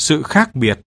sự khác biệt.